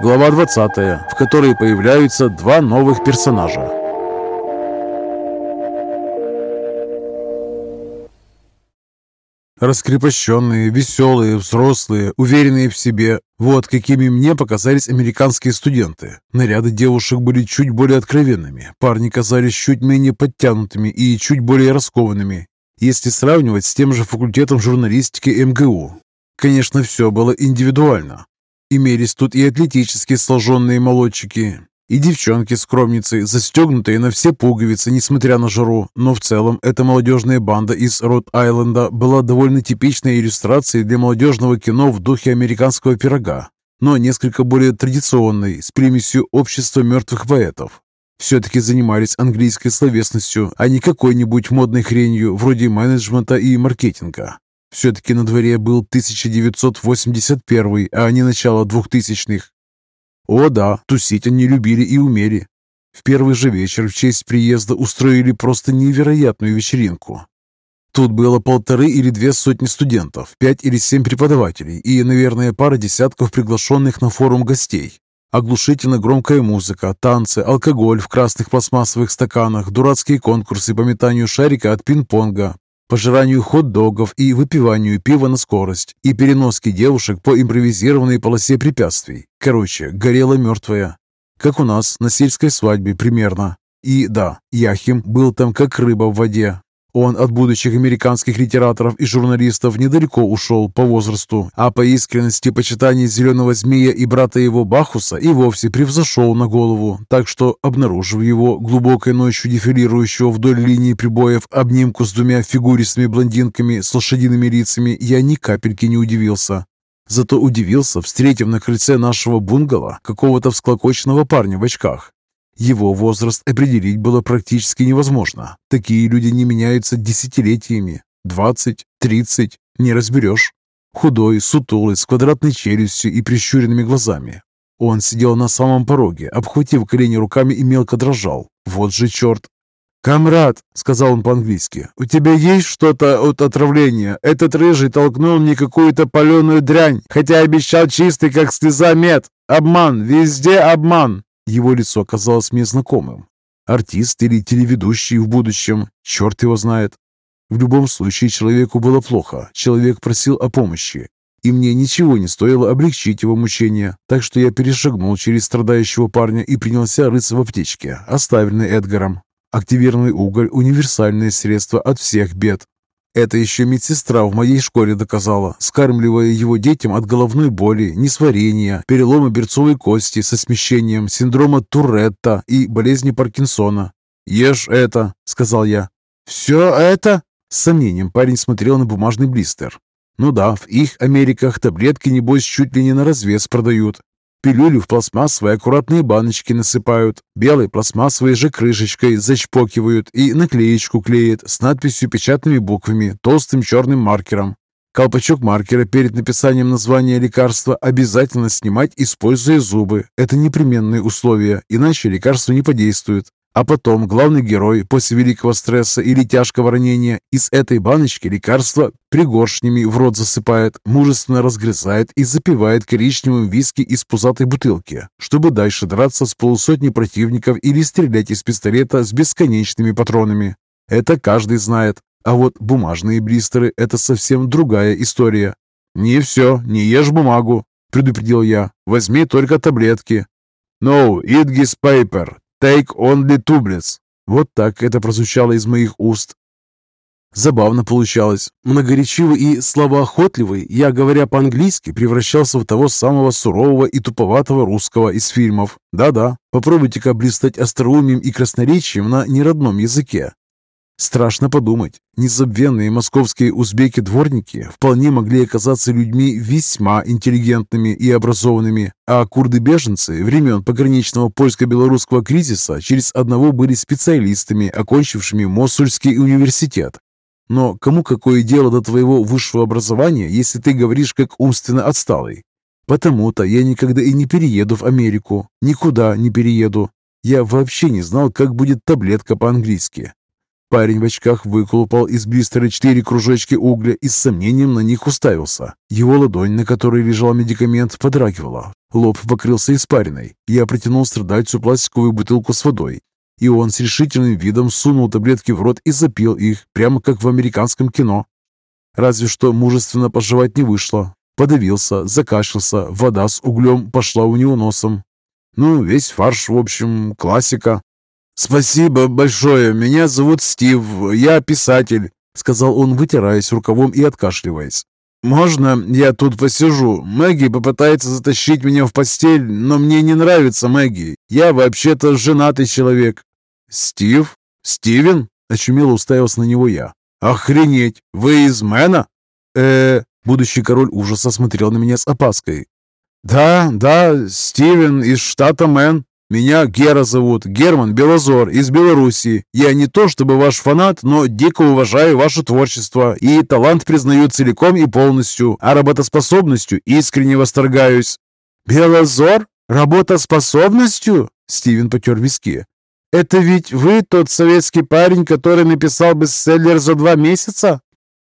глава 20, в которой появляются два новых персонажа. Раскрепощенные, веселые, взрослые, уверенные в себе. Вот какими мне показались американские студенты. Наряды девушек были чуть более откровенными. Парни казались чуть менее подтянутыми и чуть более раскованными. Если сравнивать с тем же факультетом журналистики МГУ. Конечно, все было индивидуально. Имелись тут и атлетически сложенные молодчики, и девчонки-скромницы, застегнутые на все пуговицы, несмотря на жару. Но в целом эта молодежная банда из Рот-Айленда была довольно типичной иллюстрацией для молодежного кино в духе американского пирога, но несколько более традиционной, с примесью общества мертвых поэтов. Все-таки занимались английской словесностью, а не какой-нибудь модной хренью вроде менеджмента и маркетинга. Все-таки на дворе был 1981, а не начало 2000-х. О да, тусить они любили и умели. В первый же вечер в честь приезда устроили просто невероятную вечеринку. Тут было полторы или две сотни студентов, пять или семь преподавателей и, наверное, пара десятков приглашенных на форум гостей. Оглушительно громкая музыка, танцы, алкоголь в красных пластмассовых стаканах, дурацкие конкурсы по метанию шарика от пинг-понга, пожиранию хот-догов и выпиванию пива на скорость и переноски девушек по импровизированной полосе препятствий. Короче, горела мертвая. Как у нас на сельской свадьбе примерно. И да, Яхим был там как рыба в воде. Он от будущих американских литераторов и журналистов недалеко ушел по возрасту, а по искренности почитания зеленого змея и брата его Бахуса и вовсе превзошел на голову, так что, обнаружив его глубокой ночью дефилирующего вдоль линии прибоев обнимку с двумя фигуристыми блондинками с лошадиными лицами, я ни капельки не удивился. Зато удивился, встретив на крыльце нашего бунгало какого-то всклокоченного парня в очках. Его возраст определить было практически невозможно. Такие люди не меняются десятилетиями. Двадцать, тридцать, не разберешь. Худой, сутулый, с квадратной челюстью и прищуренными глазами. Он сидел на самом пороге, обхватив колени руками и мелко дрожал. Вот же черт! «Камрад», — сказал он по-английски, — «у тебя есть что-то от отравления? Этот рыжий толкнул мне какую-то паленую дрянь, хотя обещал чистый, как слеза мед. Обман, везде обман». Его лицо казалось мне знакомым. Артист или телеведущий в будущем, черт его знает. В любом случае человеку было плохо, человек просил о помощи, и мне ничего не стоило облегчить его мучения, так что я перешагнул через страдающего парня и принялся рыться в аптечке, оставленной Эдгаром. Активированный уголь – универсальное средство от всех бед. Это еще медсестра в моей школе доказала, скармливая его детям от головной боли, несварения, перелома берцовой кости со смещением, синдрома Туретта и болезни Паркинсона. «Ешь это», — сказал я. «Все это?» С сомнением парень смотрел на бумажный блистер. «Ну да, в их Америках таблетки, небось, чуть ли не на развес продают. Пилюлю в пластмассовые аккуратные баночки насыпают, белой пластмассовой же крышечкой зачпокивают и наклеечку клеят с надписью печатными буквами, толстым черным маркером. Колпачок маркера перед написанием названия лекарства обязательно снимать, используя зубы. Это непременные условия, иначе лекарство не подействует. А потом главный герой после великого стресса или тяжкого ранения из этой баночки лекарства пригоршнями в рот засыпает, мужественно разгрызает и запивает коричневым виски из пузатой бутылки, чтобы дальше драться с полусотней противников или стрелять из пистолета с бесконечными патронами. Это каждый знает. А вот бумажные блистеры – это совсем другая история. «Не все, не ешь бумагу», – предупредил я. «Возьми только таблетки». «No, eat this paper. Take only tablets. Вот так это прозвучало из моих уст. Забавно получалось. Многоречивый и словоохотливый, я, говоря по-английски, превращался в того самого сурового и туповатого русского из фильмов. Да-да, попробуйте-ка блистать остроумием и красноречием на неродном языке. Страшно подумать, незабвенные московские узбеки-дворники вполне могли оказаться людьми весьма интеллигентными и образованными, а курды-беженцы времен пограничного польско-белорусского кризиса через одного были специалистами, окончившими Мосульский университет. Но кому какое дело до твоего высшего образования, если ты говоришь как умственно отсталый? Потому-то я никогда и не перееду в Америку, никуда не перееду. Я вообще не знал, как будет таблетка по-английски. Парень в очках выколупал из блистера четыре кружочки угля и с сомнением на них уставился. Его ладонь, на которой лежал медикамент, подрагивала. Лоб покрылся испариной. Я протянул страдальцу пластиковую бутылку с водой, и он с решительным видом сунул таблетки в рот и запил их, прямо как в американском кино. Разве что мужественно пожевать не вышло. Подавился, закашлялся, вода с углем пошла у него носом. Ну, весь фарш, в общем, классика. «Спасибо большое, меня зовут Стив, я писатель», — сказал он, вытираясь рукавом и откашливаясь. «Можно я тут посижу? Мэгги попытается затащить меня в постель, но мне не нравится Мэгги. Я вообще-то женатый человек». «Стив? Стивен?» — очумело уставился на него я. «Охренеть! Вы из Мэна?» э Будущий король ужаса смотрел на меня с опаской. «Да, да, Стивен из штата Мэн. Меня Гера зовут, Герман Белозор из Белоруссии. Я не то чтобы ваш фанат, но дико уважаю ваше творчество и талант признаю целиком и полностью, а работоспособностью искренне восторгаюсь». «Белозор? Работоспособностью?» Стивен потер виски. «Это ведь вы тот советский парень, который написал бестселлер за два месяца?»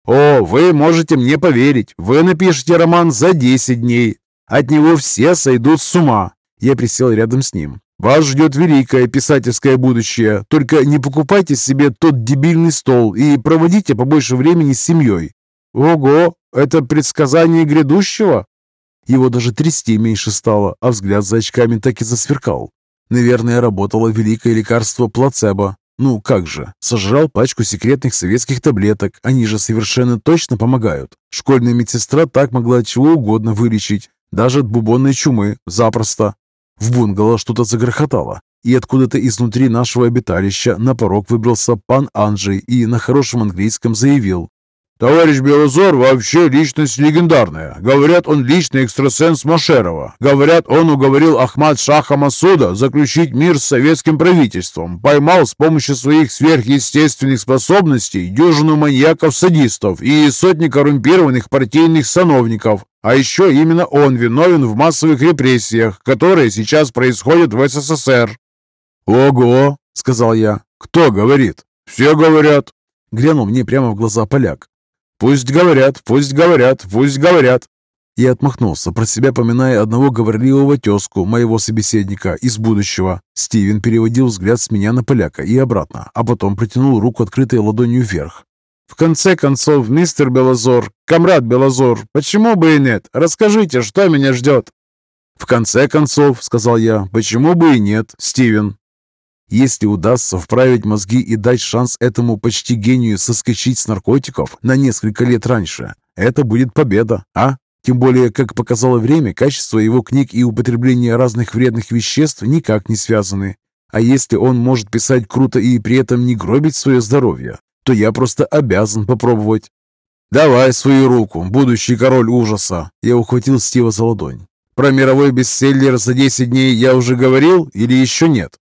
«О, вы можете мне поверить. Вы напишете роман за 10 дней. От него все сойдут с ума». Я присел рядом с ним. Вас ждет великое писательское будущее. Только не покупайте себе тот дебильный стол и проводите побольше времени с семьей. Ого, это предсказание грядущего? Его даже трясти меньше стало, а взгляд за очками так и засверкал. Наверное, работало великое лекарство плацебо. Ну, как же, сожрал пачку секретных советских таблеток, они же совершенно точно помогают. Школьная медсестра так могла чего угодно вылечить, даже от бубонной чумы, запросто. В бунгало что-то загрохотало, и откуда-то изнутри нашего обиталища на порог выбрался пан Анджей и на хорошем английском заявил. «Товарищ Белозор вообще личность легендарная. Говорят, он личный экстрасенс Машерова. Говорят, он уговорил Ахмад Шаха Масуда заключить мир с советским правительством. Поймал с помощью своих сверхъестественных способностей дюжину маньяков-садистов и сотни коррумпированных партийных сановников. А еще именно он виновен в массовых репрессиях, которые сейчас происходят в СССР. «Ого!» — сказал я. «Кто говорит?» «Все говорят!» Глянул мне прямо в глаза поляк. «Пусть говорят, пусть говорят, пусть говорят!» Я отмахнулся, про себя поминая одного говорливого тезку, моего собеседника из будущего. Стивен переводил взгляд с меня на поляка и обратно, а потом протянул руку открытой ладонью вверх. В конце концов, мистер Белозор, комрад Белозор, почему бы и нет? Расскажите, что меня ждет?» «В конце концов», — сказал я, — «почему бы и нет, Стивен?» Если удастся вправить мозги и дать шанс этому почти гению соскочить с наркотиков на несколько лет раньше, это будет победа, а? Тем более, как показало время, качество его книг и употребление разных вредных веществ никак не связаны. А если он может писать круто и при этом не гробить свое здоровье, то я просто обязан попробовать. «Давай свою руку, будущий король ужаса!» Я ухватил Стива за ладонь. «Про мировой бестселлер за 10 дней я уже говорил или еще нет?»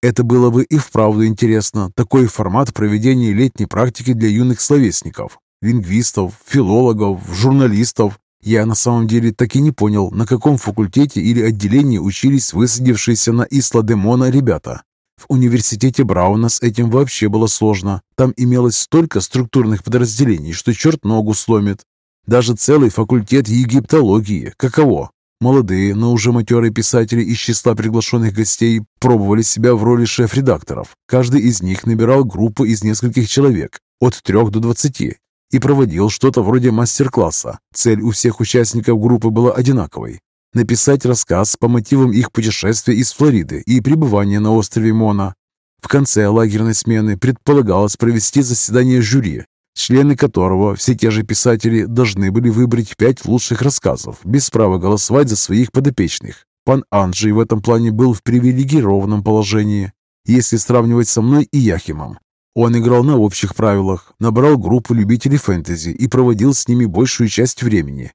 Это было бы и вправду интересно, такой формат проведения летней практики для юных словесников, лингвистов, филологов, журналистов я на самом деле так и не понял, на каком факультете или отделении учились высадившиеся на Исла-де-Мона ребята. В университете Брауна с этим вообще было сложно. Там имелось столько структурных подразделений, что черт ногу сломит. Даже целый факультет египтологии. Каково? Молодые, но уже матерые писатели из числа приглашенных гостей пробовали себя в роли шеф-редакторов. Каждый из них набирал группу из нескольких человек, от трех до двадцати, и проводил что-то вроде мастер-класса. Цель у всех участников группы была одинаковой – написать рассказ по мотивам их путешествия из Флориды и пребывания на острове Мона. В конце лагерной смены предполагалось провести заседание жюри, члены которого, все те же писатели, должны были выбрать пять лучших рассказов, без права голосовать за своих подопечных. Пан Анджей в этом плане был в привилегированном положении, если сравнивать со мной и Яхимом. Он играл на общих правилах, набрал группу любителей фэнтези и проводил с ними большую часть времени.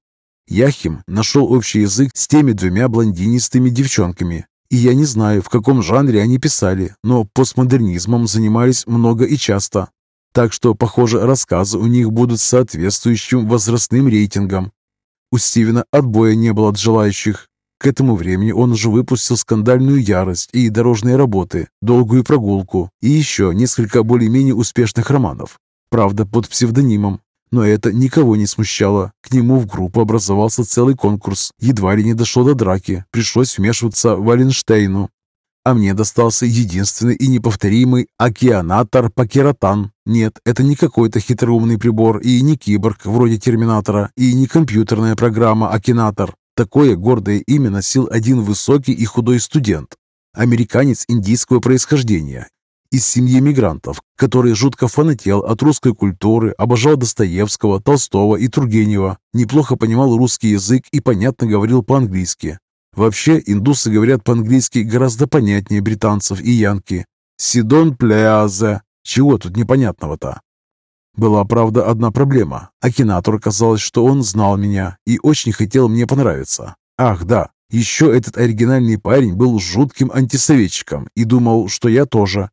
Яхим нашел общий язык с теми двумя блондинистыми девчонками, и я не знаю, в каком жанре они писали, но постмодернизмом занимались много и часто. Так что, похоже, рассказы у них будут соответствующим возрастным рейтингам. У Стивена отбоя не было от желающих. К этому времени он уже выпустил скандальную ярость и дорожные работы, долгую прогулку и еще несколько более-менее успешных романов. Правда, под псевдонимом. Но это никого не смущало. К нему в группу образовался целый конкурс. Едва ли не дошло до драки. Пришлось вмешиваться Валенштейну. А мне достался единственный и неповторимый океанатор Пакератан. Нет, это не какой-то хитроумный прибор и не киборг вроде Терминатора и не компьютерная программа Акинатор. Такое гордое имя носил один высокий и худой студент, американец индийского происхождения, из семьи мигрантов, который жутко фанател от русской культуры, обожал Достоевского, Толстого и Тургенева, неплохо понимал русский язык и понятно говорил по-английски. Вообще, индусы говорят по-английски гораздо понятнее британцев и янки. «Сидон плязе». Чего тут непонятного-то? Была, правда, одна проблема. Акинатор казалось, что он знал меня и очень хотел мне понравиться. Ах, да, еще этот оригинальный парень был жутким антисоветчиком и думал, что я тоже.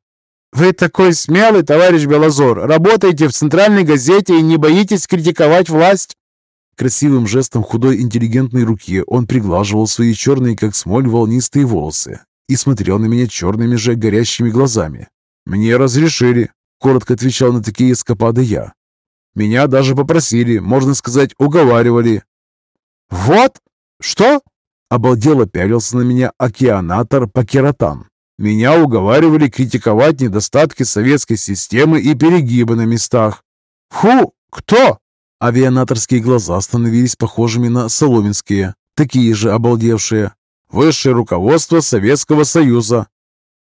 «Вы такой смелый, товарищ Белозор! Работаете в центральной газете и не боитесь критиковать власть!» Красивым жестом худой интеллигентной руки он приглаживал свои черные, как смоль, волнистые волосы и смотрел на меня черными же горящими глазами. «Мне разрешили», Коротко отвечал на такие эскапады я. Меня даже попросили, можно сказать, уговаривали. «Вот? Что?» Обалдело пялился на меня океанатор Пакератан. Меня уговаривали критиковать недостатки советской системы и перегибы на местах. «Фу! Кто?» Авианаторские глаза становились похожими на соломенские, такие же обалдевшие. Высшее руководство Советского Союза.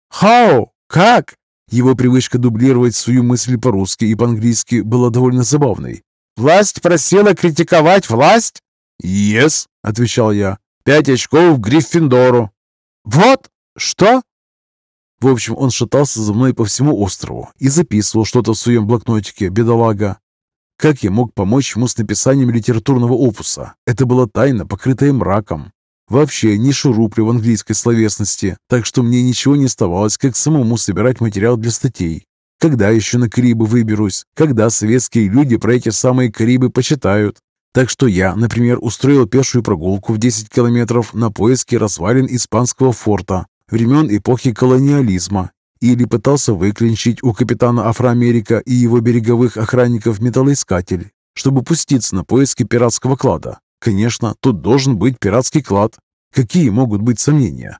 «Хау? Как?» Его привычка дублировать свою мысль по-русски и по-английски была довольно забавной. «Власть просила критиковать власть?» «Yes», — отвечал я. «Пять очков в Гриффиндору». «Вот? Что?» В общем, он шатался за мной по всему острову и записывал что-то в своем блокнотике, бедолага. Как я мог помочь ему с написанием литературного опуса? Это была тайна, покрытая мраком. Вообще не шуруплю в английской словесности, так что мне ничего не оставалось, как самому собирать материал для статей. Когда еще на Карибы выберусь? Когда советские люди про эти самые Карибы почитают? Так что я, например, устроил пешую прогулку в 10 километров на поиски развалин испанского форта времен эпохи колониализма или пытался выклинчить у капитана Афроамерика и его береговых охранников металлоискатель, чтобы пуститься на поиски пиратского клада. Конечно, тут должен быть пиратский клад. Какие могут быть сомнения?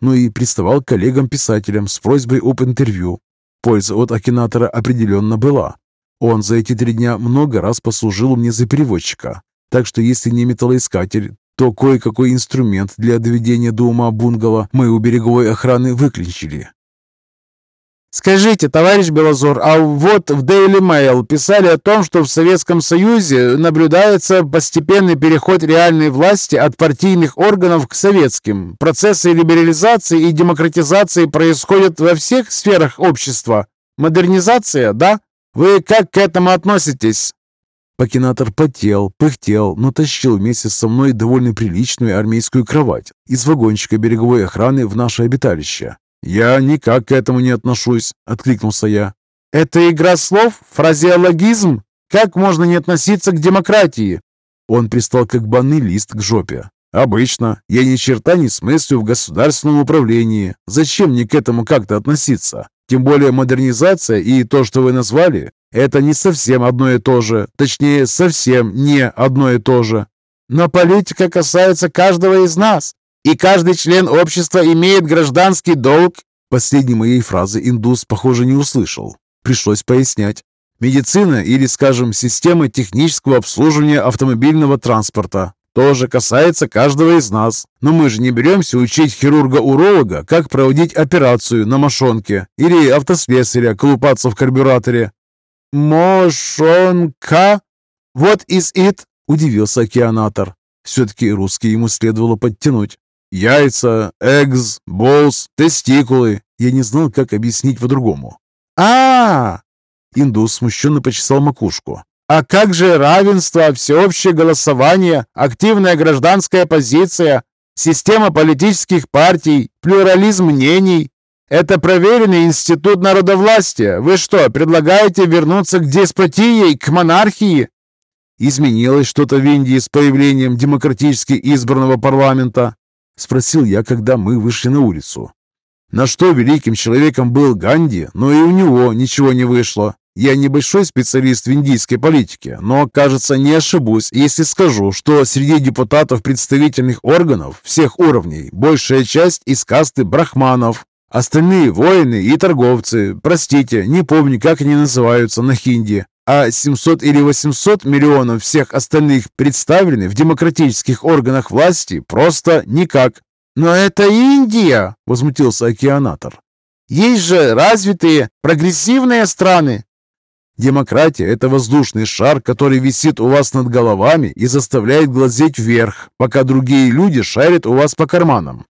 Ну и приставал к коллегам-писателям с просьбой об интервью. Польза от Акинатора определенно была. Он за эти три дня много раз послужил мне за переводчика. Так что если не металлоискатель, то кое-какой инструмент для доведения до ума бунгало мы у береговой охраны выключили. Скажите, товарищ Белозор, а вот в Daily Mail писали о том, что в Советском Союзе наблюдается постепенный переход реальной власти от партийных органов к советским. Процессы либерализации и демократизации происходят во всех сферах общества. Модернизация, да? Вы как к этому относитесь? Пакинатор потел, пыхтел, но тащил вместе со мной довольно приличную армейскую кровать из вагончика береговой охраны в наше обиталище. «Я никак к этому не отношусь», — откликнулся я. «Это игра слов? Фразеологизм? Как можно не относиться к демократии?» Он пристал как банный лист к жопе. «Обычно. Я ни черта не смыслю в государственном управлении. Зачем мне к этому как-то относиться? Тем более модернизация и то, что вы назвали, это не совсем одно и то же. Точнее, совсем не одно и то же. Но политика касается каждого из нас. И каждый член общества имеет гражданский долг. Последней моей фразы индус, похоже, не услышал. Пришлось пояснять. Медицина или, скажем, система технического обслуживания автомобильного транспорта тоже касается каждого из нас. Но мы же не беремся учить хирурга-уролога, как проводить операцию на мошонке или автослесаря колупаться в карбюраторе. «Мошонка? Вот is it?» – удивился океанатор. Все-таки русский ему следовало подтянуть. Яйца, эгз, болс, тестикулы. Я не знал, как объяснить по-другому. а, -а, -а Индус смущенно почесал макушку. «А как же равенство, всеобщее голосование, активная гражданская позиция, система политических партий, плюрализм мнений? Это проверенный институт народовластия. Вы что, предлагаете вернуться к деспотии, к монархии?» Изменилось что-то в Индии с появлением демократически избранного парламента. Спросил я, когда мы вышли на улицу. На что великим человеком был Ганди, но и у него ничего не вышло. Я небольшой специалист в индийской политике, но, кажется, не ошибусь, если скажу, что среди депутатов представительных органов всех уровней большая часть из касты брахманов. Остальные воины и торговцы, простите, не помню, как они называются на хинди, а 700 или 800 миллионов всех остальных представлены в демократических органах власти просто никак. «Но это Индия!» – возмутился океанатор. «Есть же развитые, прогрессивные страны!» Демократия – это воздушный шар, который висит у вас над головами и заставляет глазеть вверх, пока другие люди шарят у вас по карманам.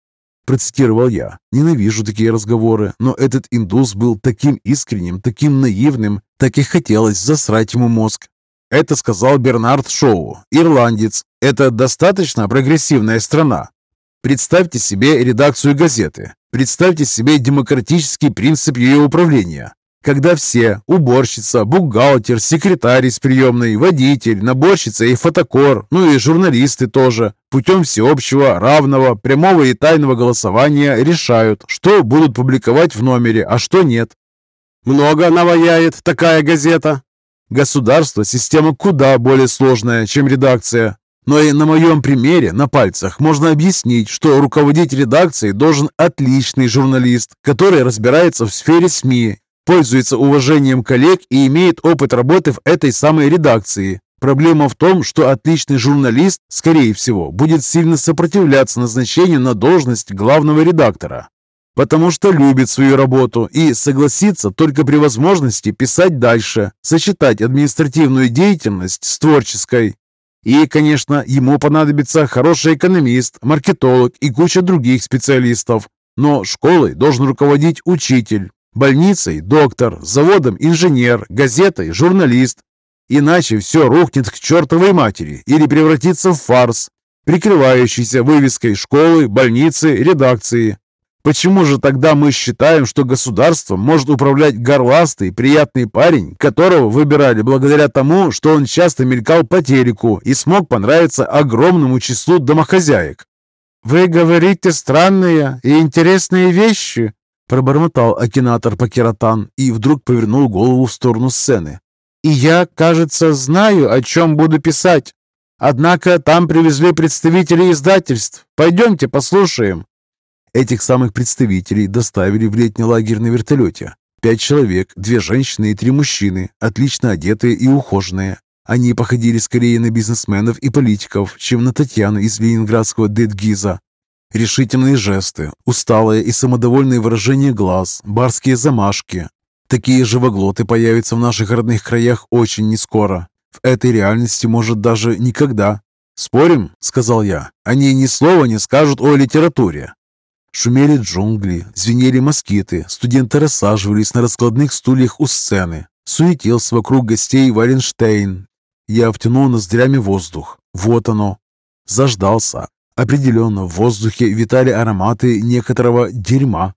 Процитировал я. Ненавижу такие разговоры, но этот индус был таким искренним, таким наивным, так и хотелось засрать ему мозг. Это сказал Бернард Шоу, ирландец. Это достаточно прогрессивная страна. Представьте себе редакцию газеты. Представьте себе демократический принцип ее управления. Когда все – уборщица, бухгалтер, секретарь из приемной, водитель, наборщица и фотокор, ну и журналисты тоже, путем всеобщего, равного, прямого и тайного голосования решают, что будут публиковать в номере, а что нет. Много наваяет такая газета. Государство – система куда более сложная, чем редакция. Но и на моем примере, на пальцах, можно объяснить, что руководить редакцией должен отличный журналист, который разбирается в сфере СМИ пользуется уважением коллег и имеет опыт работы в этой самой редакции. Проблема в том, что отличный журналист, скорее всего, будет сильно сопротивляться назначению на должность главного редактора, потому что любит свою работу и согласится только при возможности писать дальше, сочетать административную деятельность с творческой. И, конечно, ему понадобится хороший экономист, маркетолог и куча других специалистов. Но школой должен руководить учитель, Больницей – доктор, заводом – инженер, газетой – журналист. Иначе все рухнет к чертовой матери или превратится в фарс, прикрывающийся вывеской школы, больницы, редакции. Почему же тогда мы считаем, что государством может управлять горластый, приятный парень, которого выбирали благодаря тому, что он часто мелькал по телеку и смог понравиться огромному числу домохозяек? «Вы говорите странные и интересные вещи», Пробормотал акинатор Пакератан и вдруг повернул голову в сторону сцены. «И я, кажется, знаю, о чем буду писать. Однако там привезли представителей издательств. Пойдемте послушаем». Этих самых представителей доставили в летний лагерь на вертолете. Пять человек, две женщины и три мужчины, отлично одетые и ухоженные. Они походили скорее на бизнесменов и политиков, чем на Татьяну из ленинградского Дедгиза. Решительные жесты, усталое и самодовольное выражение глаз, барские замашки. Такие живоглоты появятся в наших родных краях очень нескоро. В этой реальности, может, даже никогда. «Спорим?» — сказал я. «Они ни слова не скажут о литературе». Шумели джунгли, звенели москиты, студенты рассаживались на раскладных стульях у сцены. Суетился вокруг гостей Валенштейн. Я втянул ноздрями воздух. Вот оно. Заждался. Определенно, в воздухе витали ароматы некоторого дерьма.